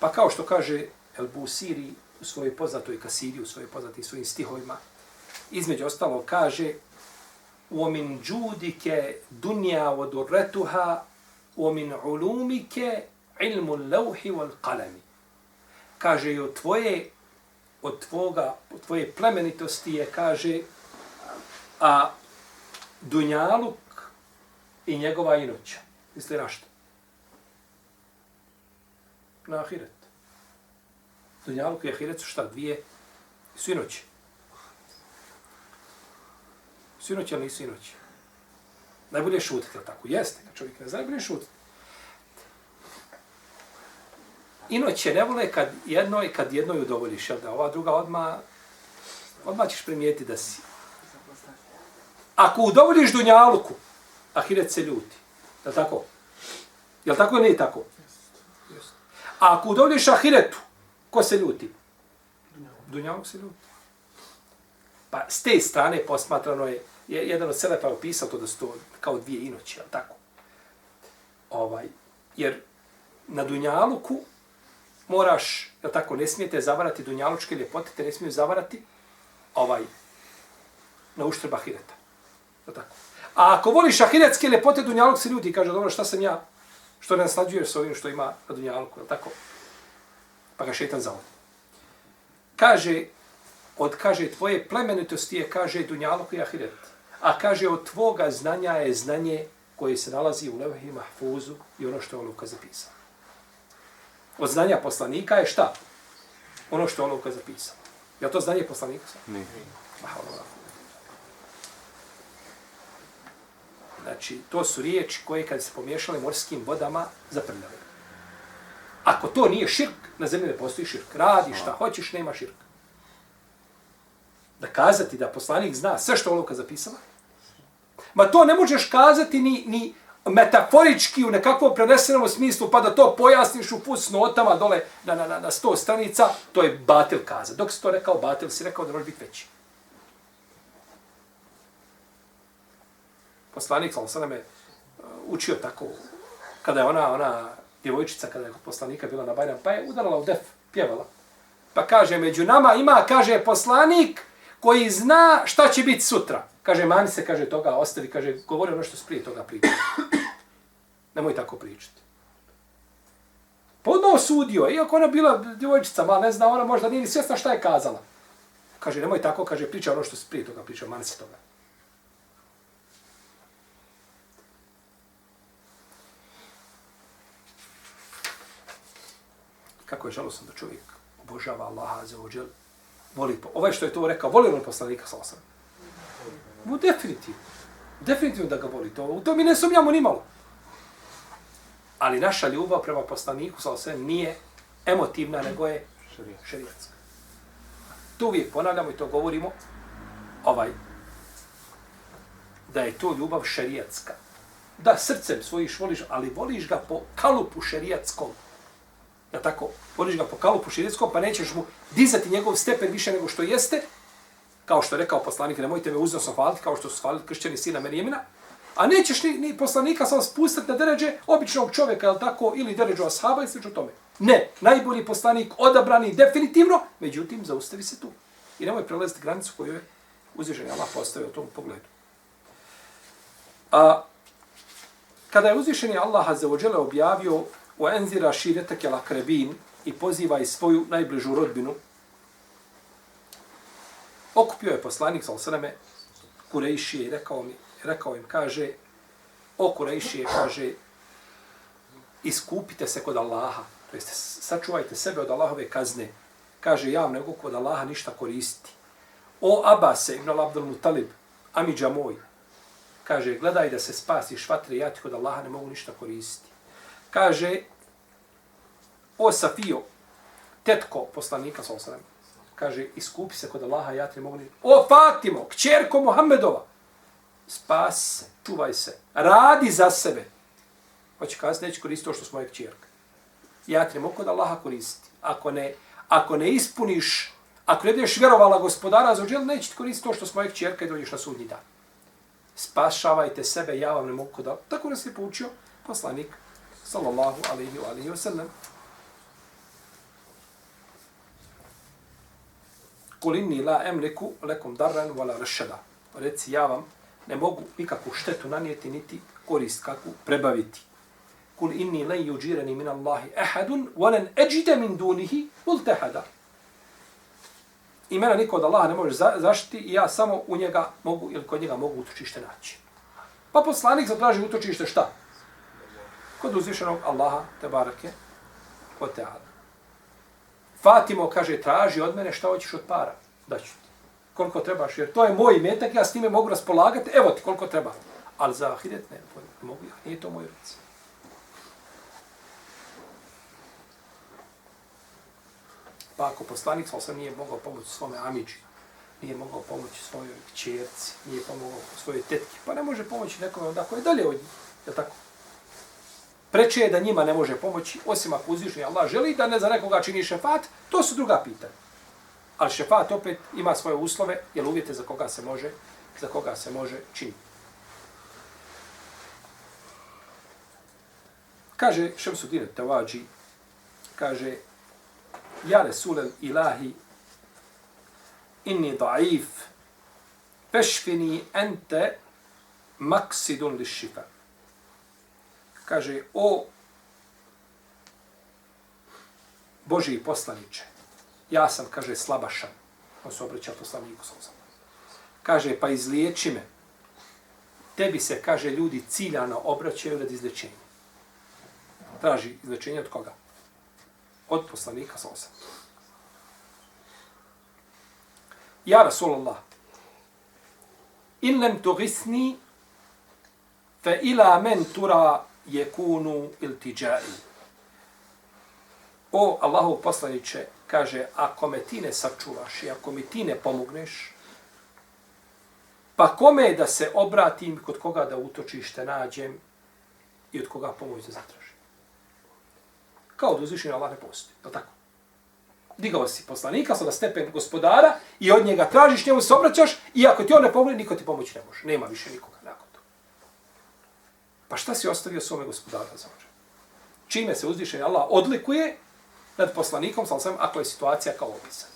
Pa kao što kaže El Busiri u svojoj poznatoj kasidi, u svojoj poznati svojim stihovima, između ostalo kaže وَمِنْ جُودِكَ دُنْيَا وَدُرَّتُهَا وَمِنْ عُلُومِكَ عِلْمُ اللَّوْحِ وَالْقَلَمِ Kaže i od tvoje, od tvoga, od tvoje plemenitosti je, kaže, a Dunjaluk i njegova inoća. Misli na što? Na ahiret. Dunjaluk i Ahiret su šta? Dvije noći. Sinoć ili nisu sinoć? Najbolje je šutiti, jel tako? Jeste, kad čovjek ne zna, najbolje je šutiti. Inoće ne vole kad jednoj, kad jednoj udovoljiš, jel da? Ova druga odma odmah ćeš primijeti da si. Ako udovoljiš Dunjaluku, Ahiret se ljuti. Je li tako? Je li tako ili nije tako? A ako udovoljiš Ahiretu, ko se ljuti? Dunjaluk se ljuti. Pa s te strane posmatrano je, je jedan od selepa opisao to da su to kao dvije inoći, je tako? Ovaj, jer na Dunjaluku moraš, je tako, ne smijete zavarati Dunjalučke ljepote, te ne smiju zavarati ovaj, na uštrb Ahireta. Je tako? A ako voliš Ahiretske ljepote, Dunjaluk se ljudi kaže, dobro, šta sam ja, što ne naslađuješ s ovim što ima na Dunjaluku, je tako? Pa ga šetan zavodi. Kaže, od kaže tvoje plemenitosti je kaže Dunjaluk i Ahiret. A kaže od tvoga znanja je znanje koje se nalazi u Levehi Mahfuzu i ono što je Luka zapisao. Od znanja poslanika je šta? Ono što je Luka zapisao. Je to znanje poslanika? Ne. Znači, to su riječi koje kad se pomiješale morskim vodama zaprljave. Ako to nije širk, na zemlji ne postoji širk. Radi šta hoćeš, nema širk. Da kazati da poslanik zna sve što je Luka zapisala, ma to ne možeš kazati ni, ni metaforički u nekakvom prenesenom smislu, pa da to pojasniš u pus notama dole na, na, na, na sto stranica, to je batil kaza. Dok si to rekao batil, si rekao da može biti veći. Poslanik, sam sam me učio tako, kada je ona, ona djevojčica, kada je kod poslanika bila na Bajram, pa je udarala u def, pjevala. Pa kaže, među nama ima, kaže, poslanik koji zna šta će biti sutra. Kaže, mani se, kaže, toga ostavi, kaže, govori ono što se prije toga priča. Nemoj tako pričati. Pa odmah osudio, iako ona bila djevojčica, ma ne zna, ona možda nije ni svjesna šta je kazala. Kaže, nemoj tako, kaže, priča ono što se prije toga priča, mani se toga. Kako je žalostno da čovjek obožava Allaha za ođel, voli, ovaj što je to rekao, voli on poslanika sa osam. Mu definitivno. Definitivno da ga voli. To, u to mi ne sumnjamo ni malo. Ali naša ljubav prema poslaniku sa osam nije emotivna, nego je šerijatska. To uvijek ponavljamo i to govorimo, ovaj, da je to ljubav šerijatska. Da, srcem svojiš voliš, ali voliš ga po kalupu šerijatskom. Ja tako, vodiš ga po kalupu šerijetskom, pa nećeš mu dizati njegov stepen više nego što jeste, kao što je rekao poslanik, nemojte me uznosno hvaliti, kao što su hvalili kršćani sina Merijemina, a nećeš ni, ni poslanika sam spustiti na deređe običnog čovjeka, jel tako, ili deređu ashaba i slično tome. Ne, najbolji poslanik, odabrani, definitivno, međutim, zaustavi se tu. I nemoj prelaziti granicu koju je uzvišen Allah postavio u tom pogledu. A, kada je uzvišen Allah za objavio u enzira širetak je lakrebin i poziva i svoju najbližu rodbinu, okupio je poslanik, sal sveme, Kurejšije i rekao, mi, rekao im, kaže, o Kurejšije, kaže, iskupite se kod Allaha, to jeste, sačuvajte sebe od Allahove kazne, kaže, ja vam nego kod Allaha ništa koristi. O Abase, ibn Abdul Mutalib, Amidža moj, kaže, gledaj da se spasiš vatre, ja ti kod Allaha ne mogu ništa koristiti. Kaže, o Safio, tetko poslanika, sa sveme, kaže, iskupi se kod Allaha, ja ti ne mogu ni... O Fatimo, kćerko Muhammedova, spas se, čuvaj se, radi za sebe. Hoće kazati, neće koristiti to što smo moja kćerka. Ja ti ne mogu kod Allaha koristiti. Ako ne, ako ne ispuniš, ako ne budeš vjerovala gospodara za uđel, neće ti koristiti to što smo moja kćerka i dođeš na sudnji dan. Spašavajte sebe, ja vam ne mogu kod Allaha. Tako nas je poučio poslanik, sallallahu alaihi wa alaihi wa sallam. Kul inni la emliku lekum darran wala rashada. Reci ja vam ne mogu nikakvu štetu nanijeti niti korist kakvu prebaviti. Kul inni len yujirani min Allahi ahadun wa lan min dunihi multehada. I mene niko od Allaha ne može zaštiti i ja samo u njega mogu ili kod njega mogu utočište naći. Pa poslanik zatraži utočište šta? Kod uzvišenog Allaha, te barake, kod te Fatimo kaže, traži od mene šta hoćeš od para. Daću ti. koliko trebaš, jer to je moj metak, ja s time mogu raspolagati, evo ti koliko treba. Ali za ahiret ne, ne mogu ja, nije to moj ruci. Pa ako poslanik sa nije mogao pomoći svome amiči, nije mogao pomoći svojoj čerci, nije pomogao svojoj tetki, pa ne može pomoći nekome onda koji je dalje od njih. Je tako? Preče je da njima ne može pomoći, osim ako uzvišni Allah želi da ne za nekoga čini šefat, to su druga pitanja. Ali šefat opet ima svoje uslove, jer uvjete za koga se može, za koga se može činiti. Kaže Šemsudin Tavađi, kaže, ja Resulel ilahi, inni daif, fešfini ente maksidun li šifa. Kaže, o Božiji poslaniče, ja sam, kaže, slabašan. On se obraća poslaniku sam sam. Kaže, pa izliječi me. Tebi se, kaže, ljudi ciljano obraćaju radi izlječenja. Traži izlječenje od koga? Od poslanika sam sam. Ja, Rasulallah, in lem tugisni, fe ila men tura jekunu iltiđai. O Allahov poslaniće, kaže, ako me ti ne sačuvaš i ako mi ti ne pomogneš, pa kome da se obratim, kod koga da utočište nađem i od koga pomoć da zatražim. Kao da uzvišenje Allah ne postoji, je tako? Digao si poslanika, sada stepen gospodara i od njega tražiš, njemu se obraćaš i ako ti on ne pomogne, niko ti pomoći ne može. Nema više nikoga. Pa šta si ostavio svome gospodara za ođe? Čime se uzvišen Allah odlikuje nad poslanikom, sal sam, ako je situacija kao opisa.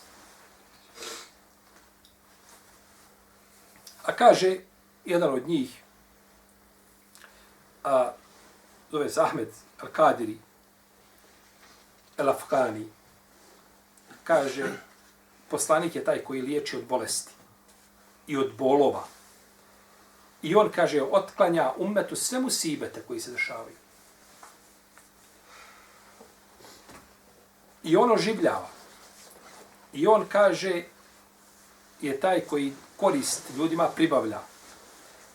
A kaže jedan od njih, a, zove se Ahmed Al-Kadiri, Al-Afghani, kaže, poslanik je taj koji liječi od bolesti i od bolova. I on kaže, otklanja ummetu sve musibete koji se dešavaju. I ono življava. I on kaže, je taj koji korist ljudima pribavlja.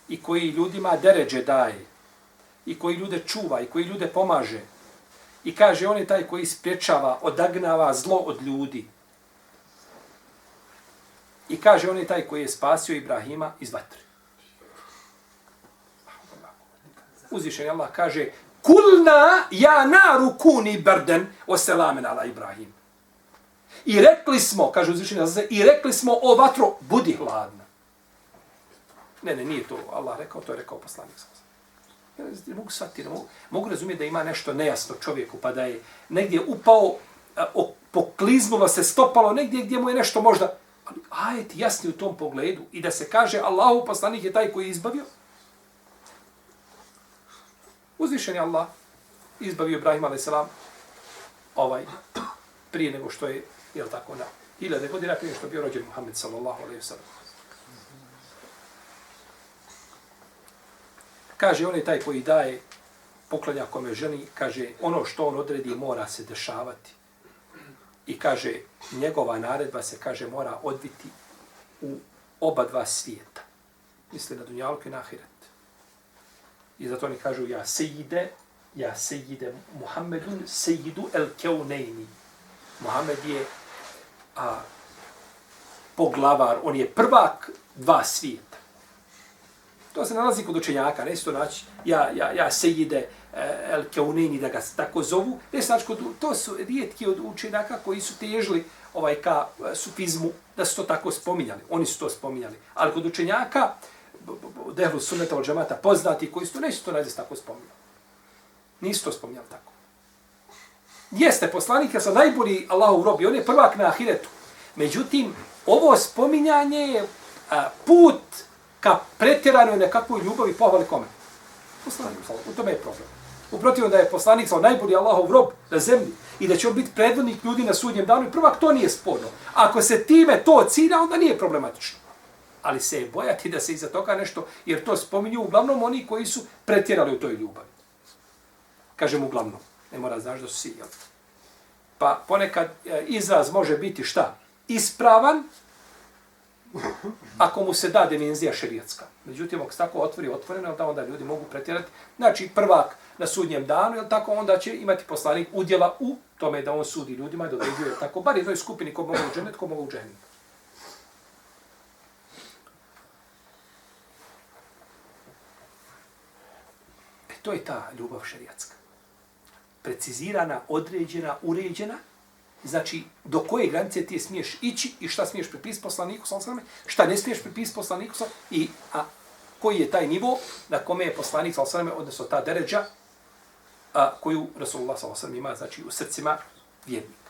I koji ljudima deređe daje. I koji ljude čuva. I koji ljude pomaže. I kaže, on je taj koji spriječava, odagnava zlo od ljudi. I kaže, on je taj koji je spasio Ibrahima iz vatre. Uzvišen Allah kaže, kulna ja naru kuni brden o selamen ala Ibrahim. I rekli smo, kaže uzvišen Allah, i rekli smo o vatro, budi hladna. Ne, ne, nije to Allah rekao, to je rekao poslanik. Ja ne mogu shvatiti, ne mogu, mogu razumjeti da ima nešto nejasno čovjeku, pa da je negdje upao, pokliznulo se, stopalo negdje gdje mu je nešto možda, ali ajet jasni u tom pogledu i da se kaže Allahu poslanik je taj koji je izbavio. Uzvišen je Allah, izbavio Ibrahim a.s. ovaj, prije nego što je, jel tako, na hiljade godina prije što je bio rođen Muhammed sallallahu alaihi sallam. Kaže, on je taj koji daje poklanja kome ženi, kaže, ono što on odredi mora se dešavati. I kaže, njegova naredba se, kaže, mora odviti u oba dva svijeta. Misli na Dunjalku i na Ahiret. I zato oni kažu, ja sejide, ja sejide Muhammedun sejidu el keunejni. Muhammed je a, poglavar, on je prvak dva svijeta. To se nalazi kod učenjaka, ne to naći, ja, ja, ja sejide e, el keunejni, da ga tako zovu, ne znači kod, to su rijetki od učenjaka koji su težili ovaj ka e, sufizmu, da su to tako spominjali. Oni su to spominjali. Ali kod učenjaka, dehlu sunneta od džamata, poznati koji su to, neće to nađe tako spominjali. Nisu to spominjali tako. Jeste, poslanik je sa najbolji Allahu robi, on je prvak na ahiretu. Međutim, ovo spominjanje je a, put ka pretjeranoj nekakvoj ljubavi pohvali kome? Poslanik, u tome je problem. Uprotiv da je poslanik sa najbolji Allahov rob na zemlji i da će on biti predvodnik ljudi na sudnjem danu i prvak, to nije sporno. Ako se time to cilja, onda nije problematično. Ali se je bojati da se iza toga nešto, jer to spominju uglavnom oni koji su pretjerali u toj ljubavi. Kažem uglavnom. Ne mora znaš da su svi. Jel? Pa ponekad e, izraz može biti šta? Ispravan, ako mu se da dimenzija šerijatska. Međutim, ako se tako otvori otvoreno, da onda ljudi mogu pretjerati. Znači, prvak na sudnjem danu, jel tako, onda će imati poslanik udjela u tome da on sudi ljudima i da određuje tako, bar jednoj skupini ko mogu u dženet, ko mogu u dženet. To je ta ljubav šerijatska. Precizirana, određena, uređena, znači do koje granice ti smiješ ići i šta smiješ pripis poslaniku sa šta ne smiješ pripis poslaniku sa i a koji je taj nivo na kome je poslanik sa odnosno ta deređa a, koju Rasulullah sa ima znači u srcima vjernika.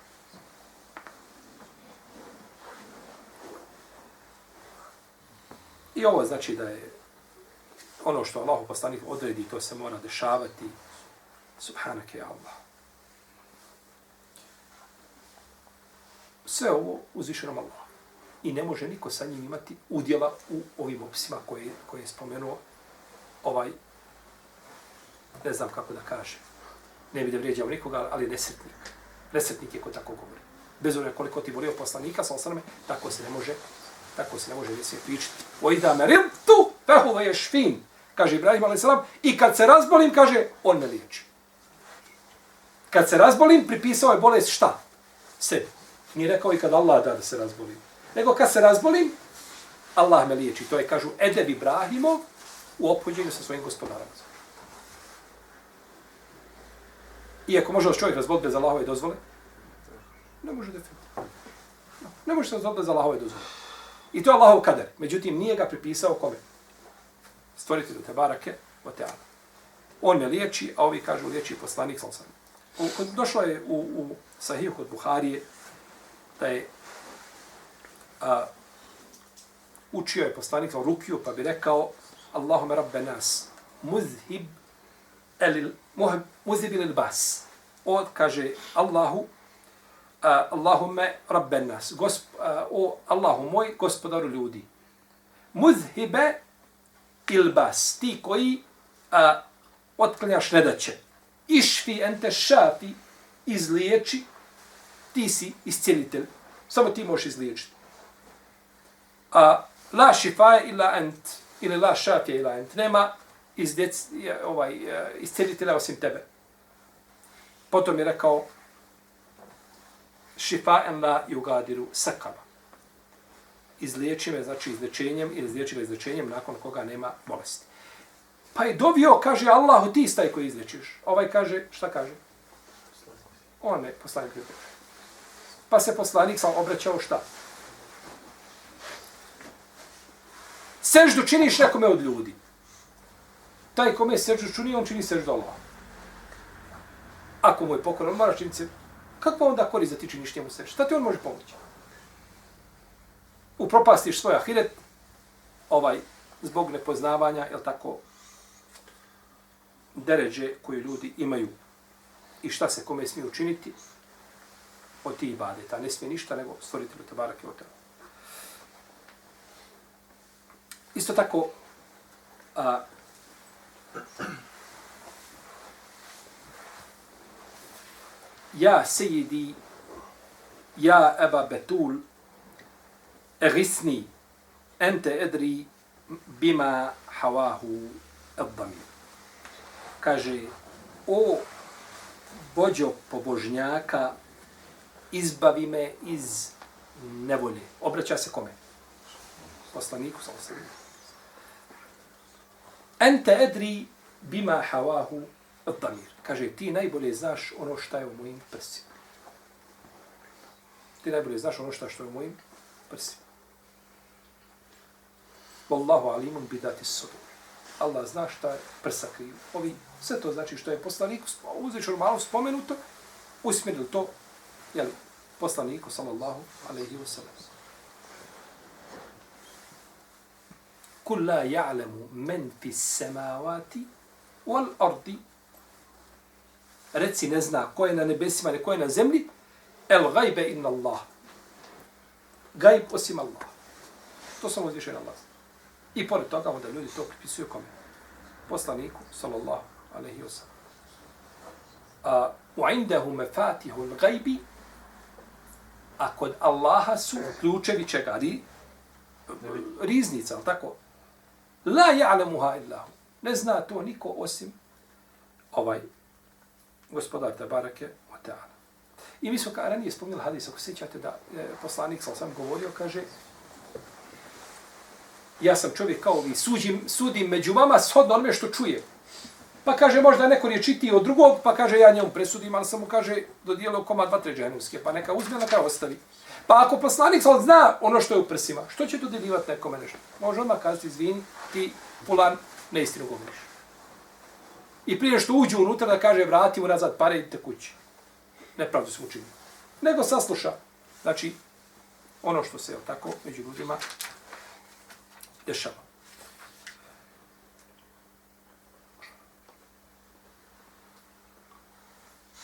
I ovo znači da je ono što Allah poslanik odredi, to se mora dešavati. Subhanake Allah. Sve ovo uzvišenom Allah. I ne može niko sa njim imati udjela u ovim opisima koje, koje je spomenuo ovaj, ne znam kako da kaže, ne bi da vrijeđao nikoga, ali nesretnik. Nesretnik je ko tako govori. Bez obzira koliko ti volio poslanika, sa osaname, tako se ne može, tako se ne može ne pričati. Ojda me ril tu, pehuva je šfin, kaže Ibrahim a.s. I kad se razbolim, kaže, on me liječi. Kad se razbolim, pripisao je bolest šta? Sebi. Nije rekao i kad Allah da da se razbolim. Nego kad se razbolim, Allah me liječi. To je, kažu, Edeb Ibrahimov u opođenju sa svojim gospodarom. Iako može čovjek razboliti bez Allahove dozvole? Ne može definitivno. Ne može se razboliti bez Allahove dozvole. I to je Allahov kader. Međutim, nije ga pripisao kome? Stvoritelju do te barake o teala. On me liječi, a ovi kažu liječi poslanik sam sam. Došlo je u, u sahiju kod Buharije, da je a, učio je poslanik sa rukiju, pa bi rekao Allahume rabbe nas, muzhib elil, muzhib ilil bas. On kaže Allahu, a, Allahume rabbe nas, gosp, a, o Allahu moj, gospodaru ljudi. Muzhibe ilbas, ti koji a, otklanjaš nedaće. Išfi ente šafi, izliječi ti si iscijelitelj. Samo ti možeš izliječiti. A la šifaje ila ent, ili la šafje ila ent, nema izdjec, ovaj, e, iscijelitelja osim tebe. Potom je rekao, šifaen la jugadiru sakama. Izliječi me, znači izlječenjem, ili izliječi me izlječenjem nakon koga nema bolesti. Pa je dobio, kaže Allahu, ti staj koji izliječiš. Ovaj kaže, šta kaže? On ne, poslanik je Pa se poslanik sam obraćao šta? Seždu činiš nekome od ljudi. Taj kome seždu čini, on čini seždu Allah. Ako mu je pokoran, moraš činiti se. Kako onda korist da ti činiš njemu seždu? Šta ti on može pomoći? Upropastiš svoj ahiret, ovaj, zbog nepoznavanja, jel tako, deređe koje ljudi imaju i šta se kome smije učiniti, od tih ibadeta. Ne smije ništa nego stvoriti lu tabarak i otel. Isto tako, a, ja sejidi, ja eba betul, egisni, ente edri bima havahu eddami. Kaže, o vođo pobožnjaka, izbavi me iz nevolje. Obraća se kome? Poslaniku, sa osam. Ente edri bima havahu damir. Kaže, ti najbolje znaš ono što je u mojim prsima. Ti najbolje znaš ono što je u mojim prsima. Wallahu alimun bidati sudur. Allah zna šta je prsa kriju. Ovi, sve to znači što je poslaniku uzvišeno malo spomenuto, usmjerili to jel, poslaniku, sallallahu alaihi wa sallam. Kul la ja'lemu men fi samavati wal ardi. Reci ne zna ko je na nebesima, ne ko je na zemlji. El gajbe inna Allah. Gajb osim Allah. To samo uzvišen Allah. I pored toga onda ljudi to pripisuju kome? Poslaniku, sallallahu alaihi wa sallam. A, u indahu mefatihu l-gajbi a kod Allaha su ključevi čega, Ri, riznica, ali tako? La ja'lamuha illahu. Ne zna to niko osim ovaj gospodar Tabarake wa ta'ala. I mi smo ranije spomnili hadis, ako sjećate da je poslanik sam govorio, kaže, ja sam čovjek kao vi, suđim, sudim među vama shodno onome što čuje. Pa kaže, možda neko je čitiji od drugog, pa kaže, ja njemu presudim, ali sam mu kaže, dodijelio koma dva tređenuske, pa neka uzme, neka ostavi. Pa ako poslanik sad zna ono što je u prsima, što će dodjeljivati nekome nešto? Može odmah kazati, izvini, ti pulan neistinu govoriš. I prije što uđe unutra da kaže, vrati mu nazad pare, idite kući. Nepravdu smo učinili. Nego sasluša. Znači, ono što se, je tako, među ljudima dešava.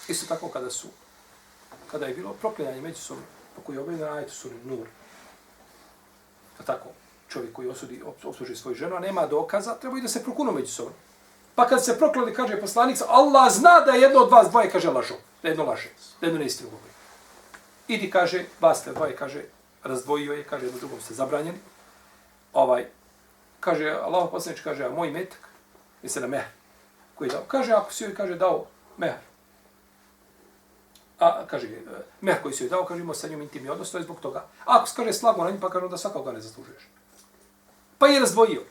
Isto tako kada su, kada je bilo proklinanje međusobno, po koji je objavljeno ajetu suri Nur, da tako, čovjek koji osudi, obsluži svoju ženu, a nema dokaza, treba i da se prokunu međusobno. Pa kad se proklali, kaže poslanik, Allah zna da je jedno od vas dvoje, kaže, lažo. Da jedno laže, da jedno neistinu govori. Idi, kaže, vas te dvoje, kaže, razdvojio je, kaže, jedno drugom ste zabranjeni. Ovaj, kaže, Allah poslanič, kaže, a moj metak, misle na mehr, koji je dao. Kaže, ako si joj, kaže, dao mehr, a kaže eh, mehr koji si joj dao, kaže imao sa njom intimni odnos, to je zbog toga. A ako kaže slago na njim, pa kaže da svakog ne zaslužuješ. Pa je razdvojio.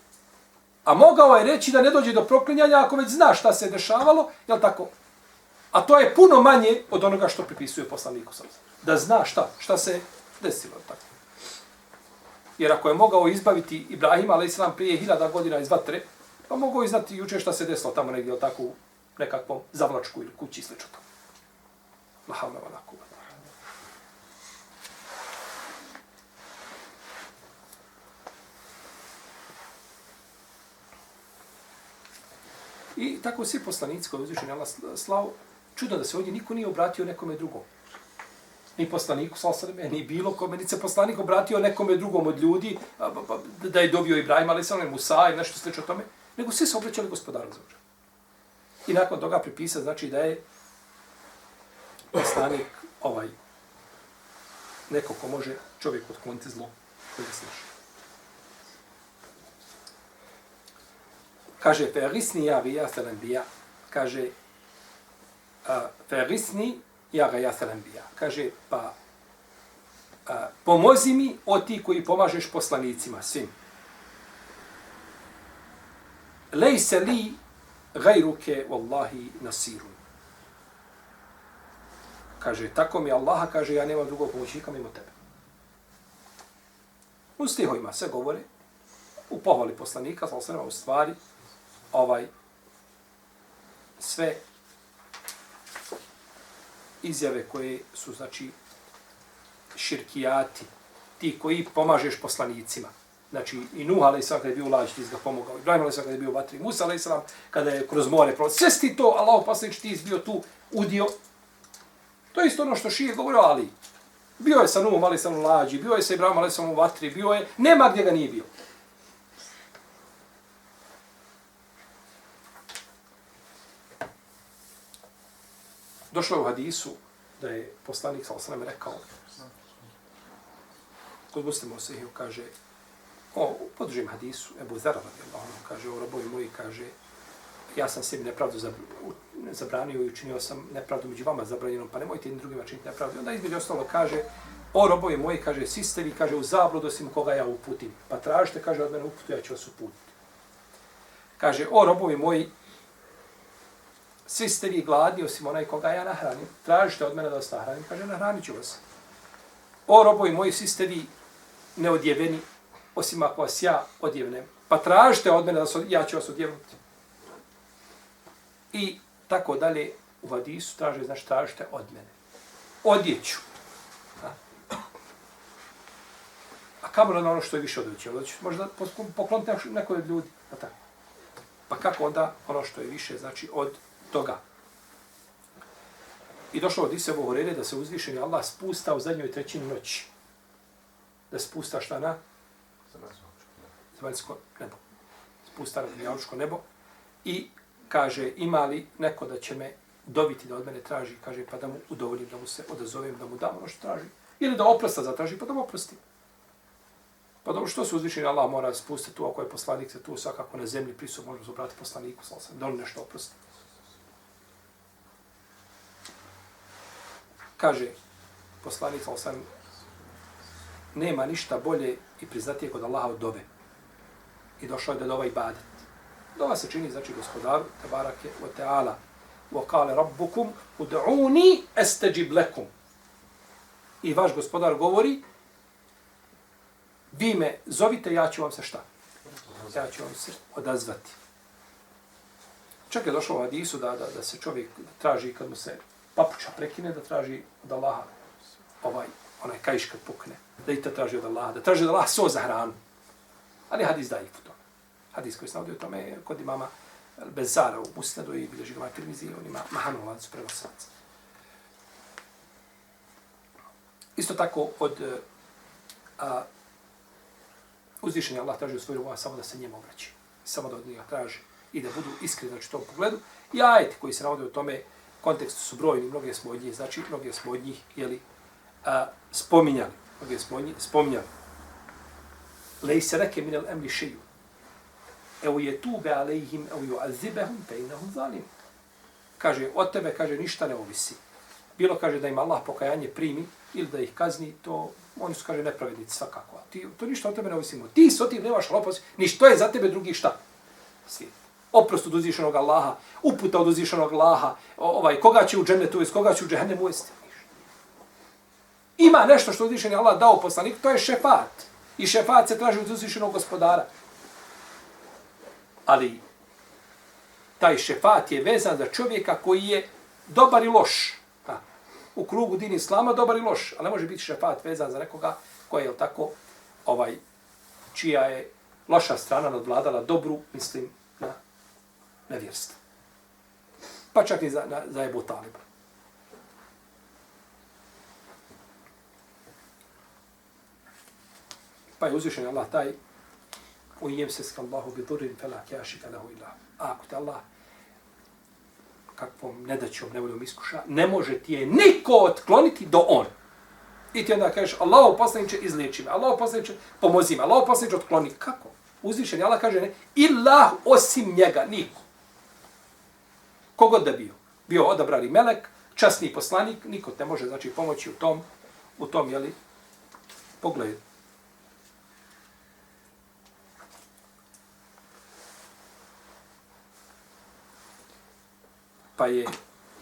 A mogao je reći da ne dođe do proklinjanja ako već zna šta se dešavalo, je tako? A to je puno manje od onoga što pripisuje poslaniku sam. Da zna šta, šta se desilo, tako. Jer ako je mogao izbaviti Ibrahima, ali islam prije hiljada godina iz vatre, pa mogao i znati juče šta se desilo tamo negdje, tako u nekakvom zavlačku ili kući slično tamo. La havla wa. I tako svi poslanici koji uzvišeni Allah slao, čudno da se ovdje niko nije obratio nekome drugom. Ni poslaniku, slao ni bilo kome, ni se poslanik obratio nekome drugom od ljudi, pa, pa, da je dobio Ibrahim, ali sam Musa i nešto slično tome, nego svi se obraćali gospodaru za I nakon toga pripisa, znači da je poslanik ovaj neko ko može čovjek otkloniti zlo koji je slišao. Kaže, ferisni ja vi ja bija. Kaže, ferisni ja ga ja bija. Kaže, pa a, pomozi mi o ti koji pomažeš poslanicima, svim. Lejse li gajruke, wallahi, nasirun kaže, tako mi Allaha, kaže, ja nemam drugog pomoćnika mimo tebe. U stihovima se govori, u pohvali poslanika, sa u stvari, ovaj, sve izjave koje su, znači, širkijati, ti koji pomažeš poslanicima. Znači, i Nuh, ali sam kada je bio u lađi, ti ga pomogao. Ibrahim, ali sam kada je bio u vatri. Musa, ali sam kada je kroz more prolaz. Sve ti to, Allah, poslanič, ti bio tu udio To je isto ono što šije govorio Ali. Bio je sa Nuhom, ali sam u lađi, bio je sa Ibrahom, ali sam u vatri, bio je, nema gdje ga nije bio. Došlo je u hadisu da je poslanik sa osanem rekao, kod muslima se kaže, o, podržim hadisu, Ebu Zara, kaže, o robovi moji, kaže, ja sam sebi nepravdu zabranio i učinio sam nepravdu među vama zabranjenom, pa nemojte jednim drugima činiti nepravdu. Onda između ostalo kaže, o robovi moji, kaže, svi ste vi, kaže, u zabludu osim koga ja uputim. Pa tražite, kaže, od mene uputu, ja ću vas uputiti. Kaže, o robovi moji, svi ste vi gladni osim onaj koga ja nahranim. Tražite od mene da vas nahranim, kaže, nahranit ću vas. O robovi moji, svi ste vi neodjeveni, osim ako vas ja odjevnem. Pa tražite od mene da se, ja ću vas odjevnuti. I tako dalje u hadisu traže, znači tražite od mene. Odjeću. A, a kamo na ono što je više odjeću. Odjeću možda pokloniti nekoj od ljudi. Pa, tako. pa kako onda ono što je više, znači, od toga? I došlo od Isevo Horede da se uzvišeni Allah spusta u zadnjoj trećini noći. Da spusta šta na? Zemaljsko nebo. Spusta na zemaljsko nebo. I kaže, ima li neko da će me dobiti da od mene traži, kaže, pa da mu udovoljim, da mu se odazovem, da mu dam ono što traži. Ili da oprosta zatraži, pa da mu oprosti. Pa dobro, što se uzvišeni Allah mora spustiti tu, ako je poslanik se tu svakako na zemlji prisut, možemo se obratiti poslaniku, sal sam, da on nešto oprosti. Kaže poslanik, sal sam, nema ništa bolje i priznatije kod Allaha od dove. I došao je da dova ibadet. Dova se čini, znači, gospodaru, tebarake, o teala, wa kale rabbukum, ud'uni estajib lekum. I vaš gospodar govori, vi me zovite, ja ću vam se šta? Ja ću vam se odazvati. Čak je došlo u Adisu da, da, da se čovjek traži kad mu se papuča prekine, da traži od Allaha ovaj, onaj kajš kad pukne. Da i to traži od Allaha, da traži od Allaha so za hranu. Ali hadis daji u tome. Hadis koji se navodio u tome kod imama Bezara u Musnadu i bilježi ga Matirmizi, on ima mahanu lancu prenosaca. Isto tako od eh, a, uzvišenja Allah traži u svoju samo da se njemu obraći. Samo da od njega traži i da budu iskreni znači, u tom pogledu. I ajeti koji se navode u tome kontekstu su brojni, mnoge smo od njih, znači mnoge smo od njih jeli, a, spominjali. Mnoge smo od njih spominjali. Lej se reke minel emli šiju. Evo je tube alejhim, evo ju azibehum, pe inahum zalim. Kaže, od tebe, kaže, ništa ne ovisi. Bilo kaže da im Allah pokajanje primi ili da ih kazni, to oni su, kaže, nepravednici svakako. A ti, to ništa od tebe ne ovisimo. Ti s otim nemaš lopost, ništa je za tebe drugi šta? Svijet. Oprost od uzvišenog Allaha, uputa od uzvišenog Allaha, ovaj, koga će u džennetu uvesti, koga će u džehennemu uvesti. Ima nešto što uzvišeni Allah dao poslanik, to je šefat. I šefat se traži od uzvišenog gospodara ali taj šefat je vezan za čovjeka koji je dobar i loš. Ha. U krugu din islama dobar i loš, ali ne može biti šefat vezan za nekoga koja je tako, ovaj, čija je loša strana nadvladala dobru, mislim, na nevjerstvo. Pa čak i za, na, za Ebu Taliba. Pa je uzvišen Allah taj u njem se skallahu bi durin fela kjašika lehu ilah. A ako te Allah kakvom nedaćom, nevoljom iskuša, ne može ti je niko otkloniti do on. I ti onda kažeš, Allah poslaniče izliječi me, Allah poslaniče pomozi me, Allah poslaniče otkloni. Kako? Uzvišen Allah kaže, ne, ilah osim njega, niko. Kogod da bio. Bio odabrani melek, časni poslanik, niko te može znači pomoći u tom, u tom, jeli, pogledu. pa je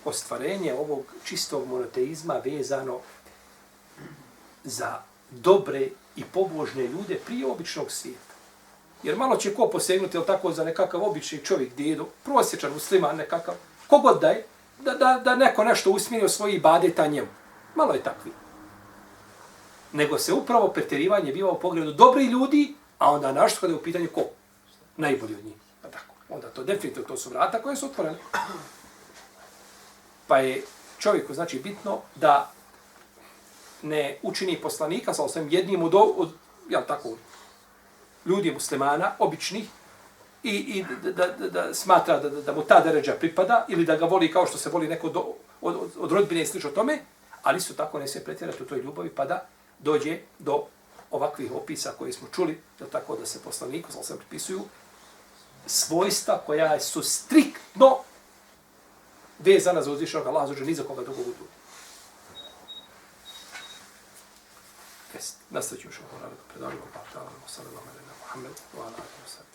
ostvarenje ovog čistog monoteizma vezano za dobre i pobožne ljude prije običnog svijeta. Jer malo će ko posegnuti, ili tako, za nekakav obični čovjek, dedo, prosječan musliman nekakav, kogod da je, da, da, da neko nešto usmini o svoji badeta njemu. Malo je takvi. Nego se upravo pretjerivanje biva u pogledu dobri ljudi, a onda našto kada je u pitanju ko? Najbolji od njih. Pa tako. Onda to definitivno, to su vrata koje su otvorene. Pa je čovjeku znači bitno da ne učini poslanika sa osam jednim od, od jel tako, ljudi muslimana, običnih, i, i da, da, da smatra da, da, da mu ta deređa pripada, ili da ga voli kao što se voli neko do, od, od, od rodbine i slično tome, ali su tako ne se pretjerati u toj ljubavi, pa da dođe do ovakvih opisa koje smo čuli, da tako da se poslaniku, sa osam pripisuju, svojstva koja su striktno vezana za uzvišenog Allaha, zađe ni za koga drugog drugi. Jest, nastavit ćemo što hovorili, predavljamo pa ta'ala, sallallahu alaihi Muhammed, wa ala alihi wa sallam.